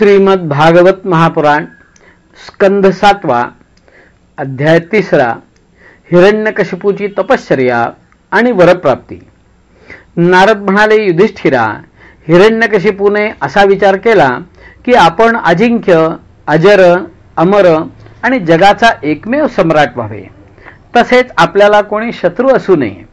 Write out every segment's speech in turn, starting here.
श्रीमद भागवत महापुराण स्कंध सातवा अध्याय तिसरा हिरण्यकशिपूची तपश्चर्या आणि वरप्राप्ती. नारद म्हणाले युधिष्ठिरा हिरण्यकशिपूने असा विचार केला की आपण अजिंक्य अजर अमर आणि जगाचा एकमेव सम्राट व्हावे. तसेच आपल्याला कोणी शत्रू असू नये.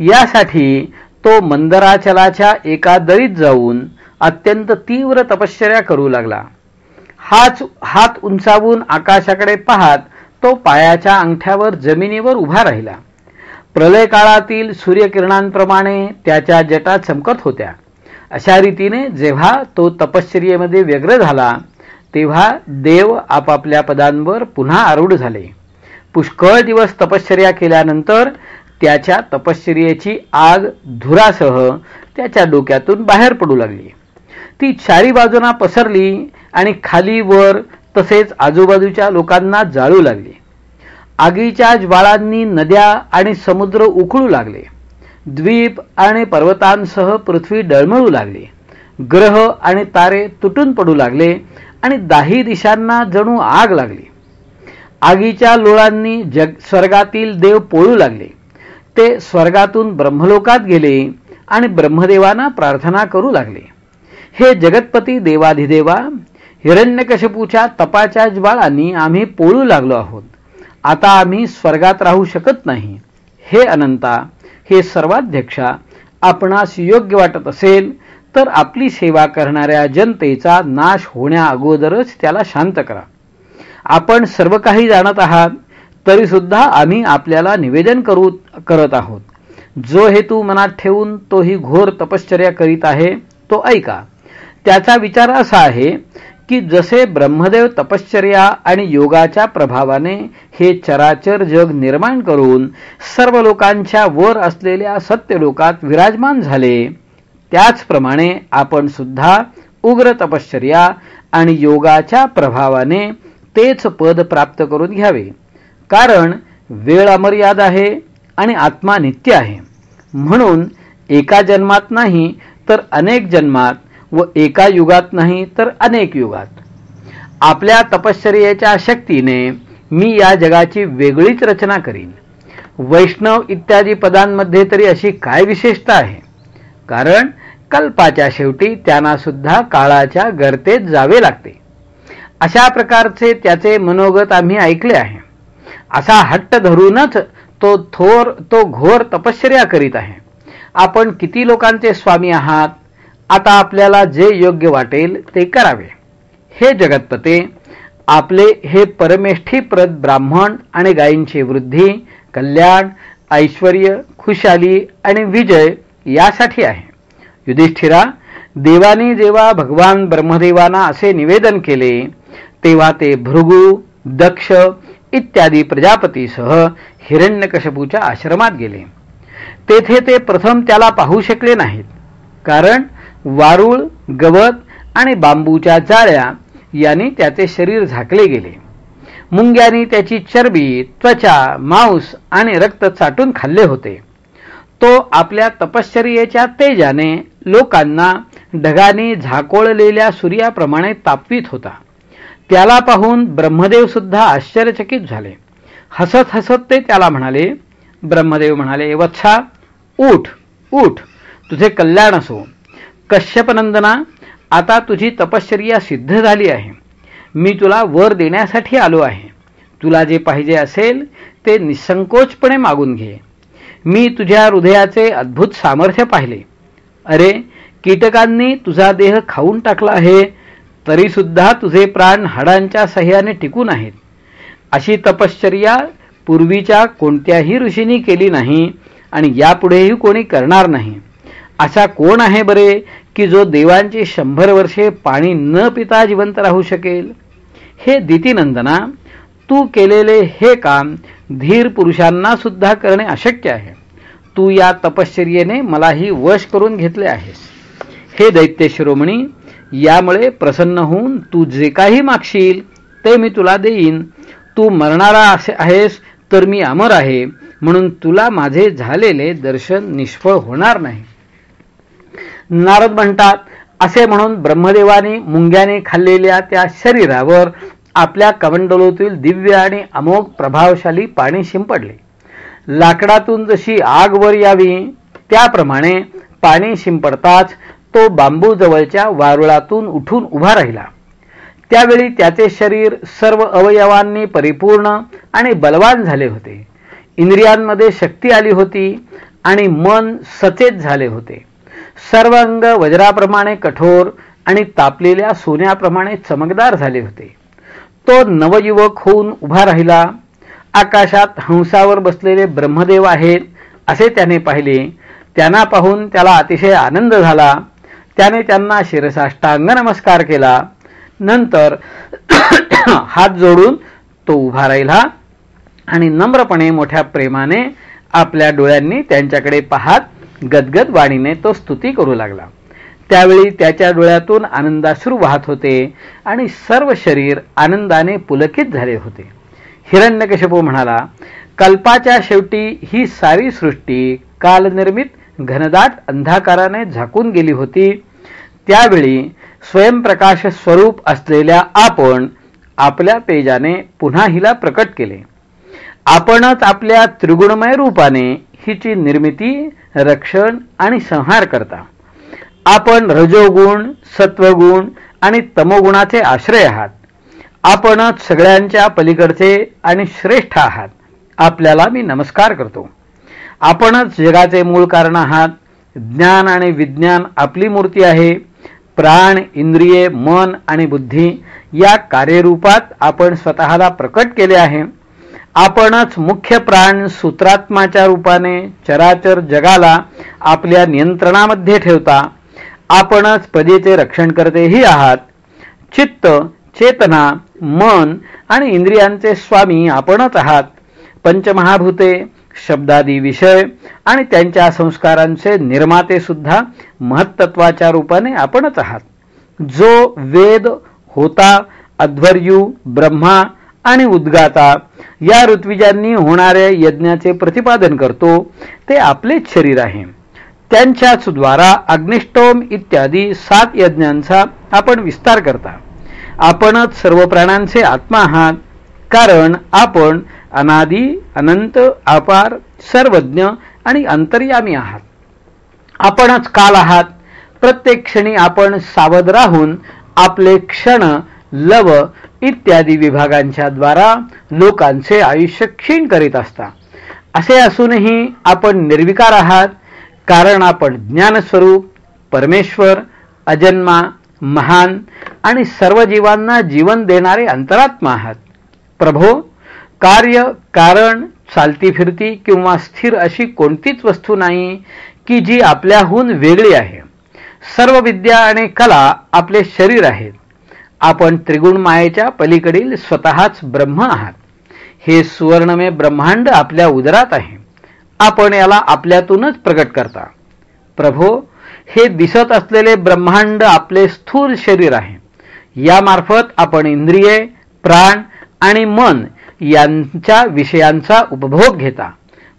यासाठी तो मंदराचलाच्या एका दरीत जाऊन अत्यंत तीव्र तपश्चर्या करू लागला. हाच हात उंचावून आकाशाकडे पाहत तो पायाच्या अंगठ्यावर जमिनीवर उभा राहिला. प्रलय काळातील सूर्यकिरणांप्रमाणे त्याच्या जटा चमकत होत्या. अशा रीतीने जेव्हा तो तपश्चर्येमध्ये व्यग्र झाला तेव्हा देव आपापल्या पदांवर पुन्हा आरूढ झाले. पुष्कळ दिवस तपश्चर्या केल्यानंतर त्याच्या तपश्चर्येची आग धुरासह त्याच्या डोक्यातून बाहेर पडू लागली. ती चारी बाजूंना पसरली आणि खाली वर तसेच आजूबाजूच्या लोकांना जाळू लागली. आगीच्या ज्वाळांनी नद्या आणि समुद्र उकळू लागले. द्वीप आणि पर्वतांसह पृथ्वी डळमळू लागली. ग्रह आणि तारे तुटून पडू लागले आणि दाही दिशांना जणू आग लागली. आगीच्या लोळांनी जग स्वर्गातील देव पोळू लागले. ते स्वर्गातून ब्रह्मलोकात गेले आणि ब्रह्मदेवांना प्रार्थना करू लागले. हे जगतपती देवाधिदेवा हिरण्यकशपूच्या तपाच्या ज्वाळांनी आम्ही पोळू लागलो आहोत. आता आम्ही स्वर्गात राहू शकत नाही. हे अनंता हे सर्वाध्यक्षा आपणास योग्य वाटत असेल तर आपली सेवा करणाऱ्या जनतेचा नाश होण्या अगोदरच त्याला शांत करा. आपण सर्व काही जाणत आहात तरी सुद्धा आम्ही आपल्याला निवेदन करू करत आहोत. जो हेतू मनात ठेवून तोही घोर तपश्चर्या करीत आहे तो ऐका. त्याचा विचार असा आहे की जसे ब्रह्मदेव तपश्चर्या आणि योगाच्या प्रभावाने हे चराचर जग निर्माण करून सर्व लोकांच्या वर असलेल्या सत्यलोकात विराजमान झाले त्याचप्रमाणे आपण सुद्धा उग्र तपश्चर्या आणि योगाच्या प्रभावाने तेच पद प्राप्त करून घ्यावे. कारण वेळ अमर्याद आहे आणि आत्मा नित्य आहे. म्हणून एका जन्मात नाही तर अनेक जन्मात व एका युगात नाही तर अनेक युगात. आपल्या तपश्चर्याच्या शक्तीने मी या जगाची वेगळीच रचना करीन. वैष्णव इत्यादी पदांमध्ये तरी अशी काय विशेषता आहे? कारण कल्पाच्या शेवटी त्यांना सुद्धा काळाच्या गर्तेत जावे लागते. अशा प्रकारचे त्याचे मनोगत आम्ही ऐकले आहे. असा हट्ट धरूनच तो थोर तो घोर तपश्चर्या करीत आहे. आपण किती लोकांचे स्वामी आहात? आता आपल्याला जे योग्य वाटेल ते करावे. हे जगतपते आपले हे परमेष्ठीप्रद ब्राह्मण आणि गायींची वृद्धी कल्याण ऐश्वर खुशाली आणि विजय यासाठी आहे. युधिष्ठिरा देवानी जेव्हा भगवान ब्रह्मदेवांना असे निवेदन केले तेव्हा ते भृगू दक्ष इत्यादी प्रजापतीसह हिरण्यकशपूच्या आश्रमात गेले. तेथे ते प्रथम त्याला पाहू शकले नाहीत. कारण वारुळ गवत आणि बांबूच्या जाळ्या यांनी त्याचे शरीर झाकले गेले. मुंग्यानी त्याची चरबी त्वचा मांस आणि रक्त चाटून खाल्ले होते. तो आपल्या तपश्चर्येच्या तेजाने लोकांना ढगाने झाकोळलेल्या सूर्याप्रमाणे तापवीत होता. त्याला पाहून ब्रह्मदेव सुद्धा आश्चर्यचकित झाले. हसत हसत ते त्याला म्हणाले ब्रह्मदेव म्हणाले वत्सा उठ उठ तुझे कल्याण असो. कश्यपनंदना आता तुझी तपश्चर्या सिद्ध झाली आहे. मी तुला वर देण्यासाठी आलो आहे. तुला जे पाहिजे असेल ते निसंकोचपणे मागून घे. मी तुझ्या हृदयाचे अद्भुत सामर्थ्य पाहिले. अरे कीटकांनी तुझा देह खाऊन टाकला आहे तरीसुद्धा तुझे प्राण हाडांच्या सह्याने टिकून आहेत. अशी तपश्चर्या पूर्वीच्या कोणत्याही ऋषींनी केली नाही आणि यापुढेही कोणी करणार नाही. असा कोण आहे बरे की जो देवांची शंभर वर्षे पाणी न पिता जिवंत राहू शकेल? हे दितीनंदना तू केलेले हे काम धीर पुरुषांना सुद्धा करणे अशक्य आहे. तू या तपश्चर्येने मलाही वश करून घेतले आहेस. हे दैत्य शिरोमणी यामुळे प्रसन्न होऊन तू जे काही मागशील ते मी तुला देईन. तू मरणारा असे आहेस तर मी अमर आहे. म्हणून तुला माझे झालेले दर्शन निष्फळ होणार नाही. नारद म्हणतात असे म्हणून ब्रह्मदेवाने मुंग्याने खाल्लेल्या त्या शरीरावर आपल्या कमंडलोतील दिव्य आणि अमोघ प्रभावशाली पाणी शिंपडले. लाकडातून जशी आग वर यावी त्याप्रमाणे पाणी शिंपडताच तो बांबू जवळच्या वारुळातून उठून उभा राहिला. त्यावेळी त्याचे शरीर सर्व अवयवांनी परिपूर्ण आणि बलवान झाले होते. इंद्रियांमध्ये शक्ती आली होती आणि मन सचेत झाले होते. सर्व अंग वज्राप्रमाणे कठोर आणि तापलेल्या सोन्याप्रमाणे चमकदार झाले होते. तो नवयुवक होऊन उभा राहिला. आकाशात हंसावर बसलेले ब्रह्मदेव आहेत असे त्याने पाहिले. त्यांना पाहून त्याला अतिशय आनंद झाला. त्याने त्यांना शिरसाष्टांग नमस्कार केला. नंतर हात जोडून तो उभा राहिला आणि नम्रपणे मोठ्या प्रेमाने आपल्या डोळ्यांनी त्यांच्याकडे पाहत गदगद वाणीने तो स्तुती करू लागला. त्यावेळी त्याच्या डोळ्यातून आनंदाश्रू वाहत होते आणि सर्व शरीर आनंदाने पुलकित झाले होते. हिरण्यकशपू म्हणाला कल्पाच्या शेवटी ही सारी सृष्टी कालनिर्मित घनदाट अंधाकाराने झाकून गेली होती. त्यावेळी स्वयंप्रकाश स्वरूप असलेल्या आपण आपल्या तेजाने पुन्हा हिला प्रकट केले. आपणच आपल्या त्रिगुणमय रूपाने हिची निर्मिती रक्षण आणि संहार करता. आपण रजोगुण सत्वगुण आणि तमोगुणाचे आश्रय आहात. आपणच सगळ्यांच्या पलीकडचे आणि श्रेष्ठ आहात. आपल्याला मी नमस्कार करतो. आपणच जगाचे मूळ कारण आहात. ज्ञान आणि विज्ञान आपली मूर्ती आहे. प्राण इंद्रिये मन आणि बुद्धी या कार्यरूपात आपण स्वतःला प्रकट केले आहे. आपणच मुख्य प्राण सूत्रात्माच्या रूपाने चराचर जगाला आपल्या नियंत्रणामध्ये ठेवता आपणच पदेचे रक्षण करतेही आहात. चित्त चेतना मन आणि इंद्रियांचे स्वामी आपणच आहात. पंचमहाभूते शब्दादी विषय आणि त्यांच्या संस्कारांचे निर्माते सुद्धा महत्त्वाच्या रूपाने आपणच आहात. जो वेद होता अध्वर्यू ब्रह्मा आणि उद्गाता या ऋत्विजांनी होणाऱ्या यज्ञाचे प्रतिपादन करतो. ते आपलेच शरीर आहे. त्यांच्याच द्वारा अग्निष्टोम इत्यादी सात यज्ञांचा आपण विस्तार करता. आपणच सर्व प्राणांचे आत्मा आहात कारण आपण अनादी अनंत अपार सर्वज्ञ आणि अंतर्यामी आहात. आपणच काल आहात. प्रत्येक क्षणी आपण सावध राहून आपले क्षण लव इत्यादी विभागांच्या द्वारा लोकांचे आयुष्य क्षीण करीत असता असे असूनही आपण निर्विकार आहात कारण आपण ज्ञानस्वरूप परमेश्वर अजन्मा महान आणि सर्व जीवांना जीवन देणारे अंतरात्मा आहात. प्रभो कार्य कारण चालती फिरती किंवा स्थिर अशी कोणतीच वस्तू नाही की जी आपल्याहून वेगळी आहे. सर्व विद्या आणि कला आपले शरीर आहेत. आपण त्रिगुण मायेच्या पलीकडील स्वतःच ब्रह्म आहात. हे सुवर्णमय ब्रह्मांड आपल्या उदरात आहे. आपण याला आपल्यातूनच प्रकट करता. प्रभो हे दिसत असलेले ब्रह्मांड आपले स्थूल शरीर आहे. यामार्फत आपण इंद्रिये प्राण आणि मन यांच्या विषयांचा उपभोग घेता.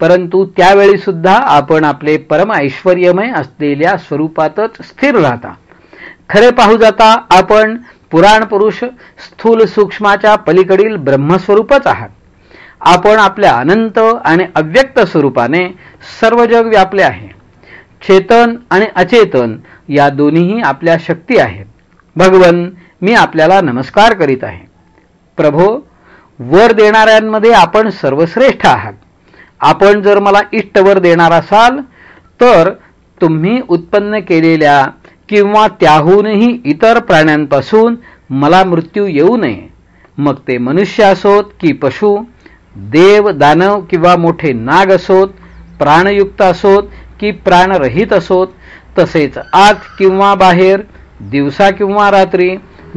परंतु त्यावेळी सुद्धा आपण आपले परम ऐश्वर्यमय असलेल्या स्वरूपातच स्थिर राहता. खरे पाहू जाता आपण पुराण पुरुष स्थूल सूक्ष्माच्या पलीकडील ब्रह्मस्वरूपच आहात. आपण आपल्या अनंत आणि अव्यक्त स्वरूपाने सर्व जग व्यापले आहे. चेतन आणि अचेतन या दोन्हीही आपल्या शक्ती आहेत. भगवन मी आपल्याला नमस्कार करीत आहे. प्रभो वर देणाऱ्यांमध्ये आपण सर्वश्रेष्ठ आहात. आपण जर मला इष्टवर देणार असाल तर तुम्ही उत्पन्न केलेल्या किंवा त्याहूनही इतर प्राण्यांपासून मला मृत्यू येऊ नये. मग ते मनुष्य असोत की पशु देव दानव किंवा मोठे नाग असोत प्राणयुक्त असोत की प्राणरहित असोत तसेच आत किंवा बाहेर दिवसा किंवा रात्री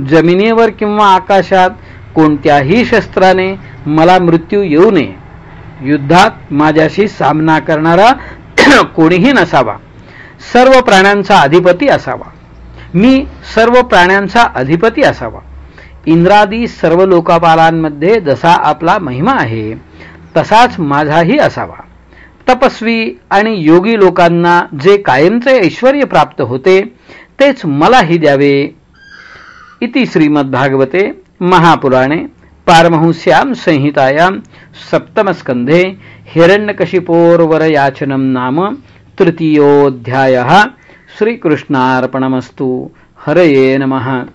जमिनीवर किंवा आकाशात कोणत्याही शस्त्राने मला मृत्यू येऊ नये. युद्धात माझ्याशी सामना करणारा कोणीही नसावा. सर्व प्राण्यांचा अधिपती असावा. मी सर्व प्राण्यांचा अधिपती असावा. इंद्रादी सर्व लोकपालांमध्ये जसा आपला महिमा आहे तसाच माझाही असावा. तपस्वी आणि योगी लोकांना जे कायमचे ऐश्वर प्राप्त होते तेच मलाही द्यावे. इति श्रीमद्भागवते महापुराणे पारमहंस्यां संहितायां सप्तमस्कन्धे हिरण्यकशिपोर्वरयाचनं नाम तृतीयोऽध्यायः. श्रीकृष्णार्पणमस्तु. हरये नमः.